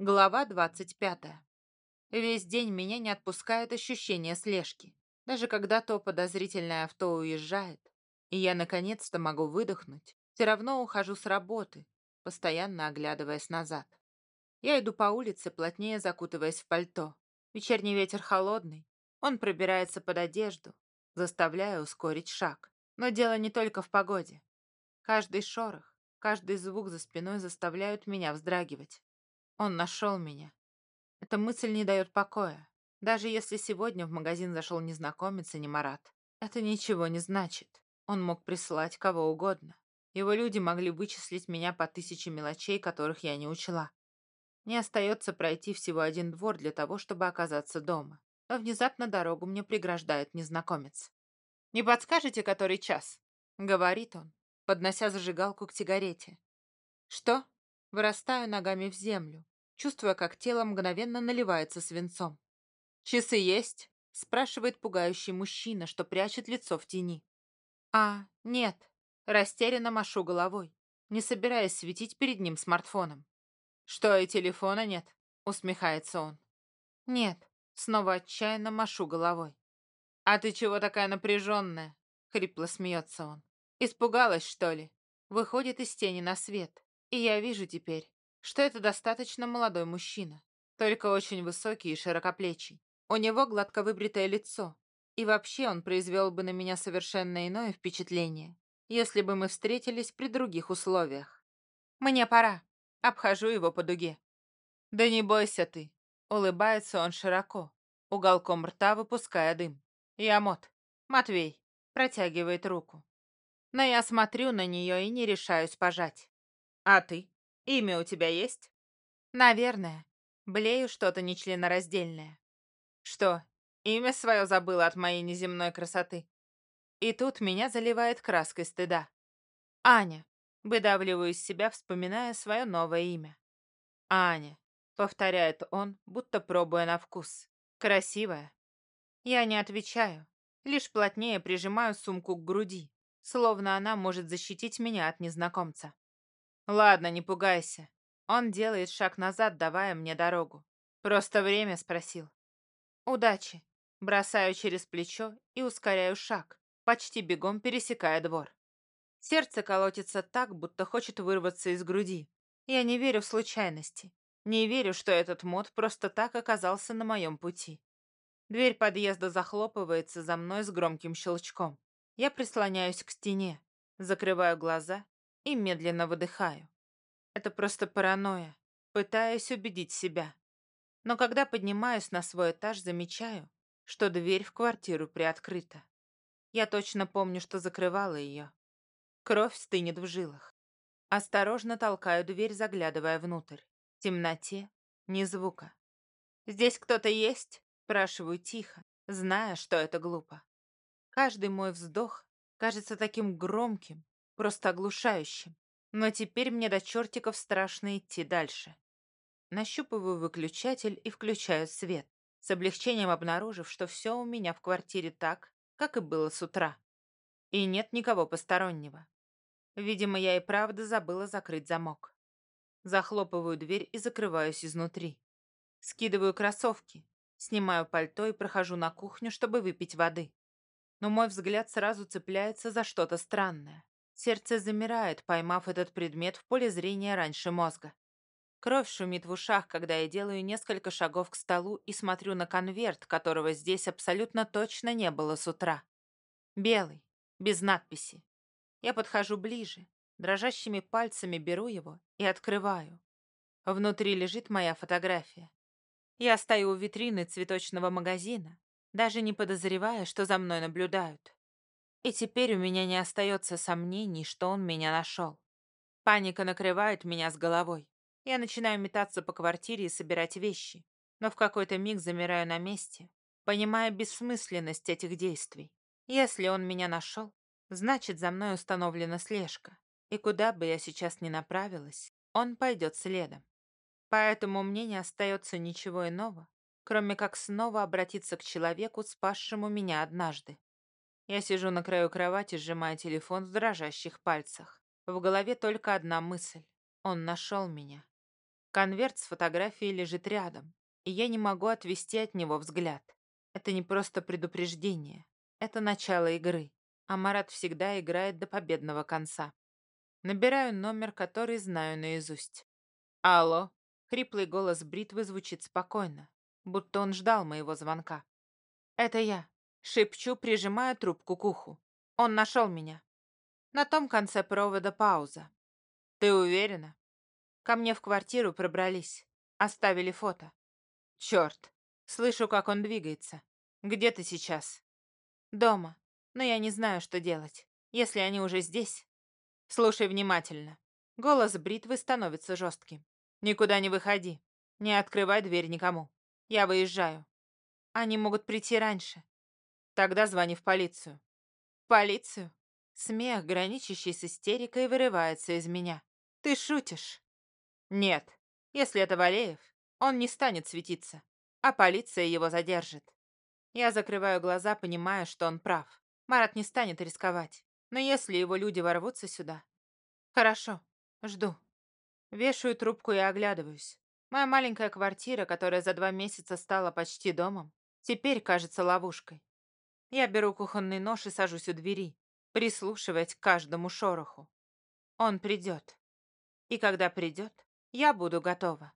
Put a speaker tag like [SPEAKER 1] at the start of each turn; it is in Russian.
[SPEAKER 1] Глава 25. Весь день меня не отпускает ощущение слежки. Даже когда то подозрительное авто уезжает, и я наконец-то могу выдохнуть, все равно ухожу с работы, постоянно оглядываясь назад. Я иду по улице, плотнее закутываясь в пальто. Вечерний ветер холодный, он пробирается под одежду, заставляя ускорить шаг. Но дело не только в погоде. Каждый шорох, каждый звук за спиной заставляют меня вздрагивать. Он нашел меня. Эта мысль не дает покоя. Даже если сегодня в магазин зашел незнакомец и не Марат. Это ничего не значит. Он мог прислать кого угодно. Его люди могли вычислить меня по тысяче мелочей, которых я не учла. Мне остается пройти всего один двор для того, чтобы оказаться дома. Но внезапно дорогу мне преграждает незнакомец. «Не подскажете, который час?» — говорит он, поднося зажигалку к сигарете. «Что?» Вырастаю ногами в землю, чувствуя, как тело мгновенно наливается свинцом. «Часы есть?» — спрашивает пугающий мужчина, что прячет лицо в тени. «А, нет». Растерянно машу головой, не собираясь светить перед ним смартфоном. «Что, и телефона нет?» — усмехается он. «Нет». Снова отчаянно машу головой. «А ты чего такая напряженная?» — хрипло смеется он. «Испугалась, что ли?» Выходит из тени на свет, и я вижу теперь, что это достаточно молодой мужчина, только очень высокий и широкоплечий. У него гладко выбритое лицо, и вообще он произвел бы на меня совершенно иное впечатление, если бы мы встретились при других условиях. Мне пора. Обхожу его по дуге. Да не бойся ты. Улыбается он широко, уголком рта выпуская дым. Я Мот. Матвей. Протягивает руку. Но я смотрю на нее и не решаюсь пожать. А ты? Имя у тебя есть? Наверное. Блею что-то нечленораздельное. Что, имя свое забыла от моей неземной красоты? И тут меня заливает краской стыда. Аня. Выдавливаю из себя, вспоминая свое новое имя. Аня. Повторяет он, будто пробуя на вкус. Красивая. Я не отвечаю, лишь плотнее прижимаю сумку к груди, словно она может защитить меня от незнакомца. «Ладно, не пугайся». Он делает шаг назад, давая мне дорогу. Просто время спросил. «Удачи». Бросаю через плечо и ускоряю шаг, почти бегом пересекая двор. Сердце колотится так, будто хочет вырваться из груди. Я не верю в случайности. Не верю, что этот мод просто так оказался на моем пути. Дверь подъезда захлопывается за мной с громким щелчком. Я прислоняюсь к стене, закрываю глаза и медленно выдыхаю. Это просто паранойя, пытаясь убедить себя. Но когда поднимаюсь на свой этаж, замечаю, что дверь в квартиру приоткрыта. Я точно помню, что закрывала ее. Кровь стынет в жилах. Осторожно толкаю дверь, заглядывая внутрь. В темноте ни звука. «Здесь кто-то есть?» Спрашиваю тихо, зная, что это глупо. Каждый мой вздох кажется таким громким, просто оглушающим. Но теперь мне до чертиков страшно идти дальше. Нащупываю выключатель и включаю свет, с облегчением обнаружив, что все у меня в квартире так, как и было с утра. И нет никого постороннего. Видимо, я и правда забыла закрыть замок. Захлопываю дверь и закрываюсь изнутри. Скидываю кроссовки, снимаю пальто и прохожу на кухню, чтобы выпить воды. Но мой взгляд сразу цепляется за что-то странное. Сердце замирает, поймав этот предмет в поле зрения раньше мозга. Кровь шумит в ушах, когда я делаю несколько шагов к столу и смотрю на конверт, которого здесь абсолютно точно не было с утра. Белый, без надписи. Я подхожу ближе, дрожащими пальцами беру его и открываю. Внутри лежит моя фотография. Я стою у витрины цветочного магазина, даже не подозревая, что за мной наблюдают. И теперь у меня не остается сомнений, что он меня нашел. Паника накрывает меня с головой. Я начинаю метаться по квартире и собирать вещи, но в какой-то миг замираю на месте, понимая бессмысленность этих действий. Если он меня нашел, значит, за мной установлена слежка, и куда бы я сейчас ни направилась, он пойдет следом. Поэтому мне не остается ничего иного, кроме как снова обратиться к человеку, спасшему меня однажды. Я сижу на краю кровати, сжимая телефон в дрожащих пальцах. В голове только одна мысль. Он нашел меня. Конверт с фотографией лежит рядом, и я не могу отвести от него взгляд. Это не просто предупреждение. Это начало игры. А Марат всегда играет до победного конца. Набираю номер, который знаю наизусть. «Алло!» Хриплый голос бритвы звучит спокойно, будто он ждал моего звонка. «Это я», — шепчу, прижимая трубку к уху. «Он нашел меня». На том конце провода пауза. «Ты уверена?» Ко мне в квартиру пробрались. Оставили фото. Черт. Слышу, как он двигается. Где ты сейчас? Дома. Но я не знаю, что делать. Если они уже здесь. Слушай внимательно. Голос бритвы становится жестким. Никуда не выходи. Не открывай дверь никому. Я выезжаю. Они могут прийти раньше. Тогда звони в полицию. Полицию? Смех, граничащий с истерикой, вырывается из меня. Ты шутишь? Нет. Если это Валеев, он не станет светиться, а полиция его задержит. Я закрываю глаза, понимая, что он прав. Марат не станет рисковать. Но если его люди ворвутся сюда... Хорошо, жду. Вешаю трубку и оглядываюсь. Моя маленькая квартира, которая за два месяца стала почти домом, теперь кажется ловушкой. Я беру кухонный нож и сажусь у двери, прислушиваясь к каждому шороху. Он придет. И когда придет, я буду готова.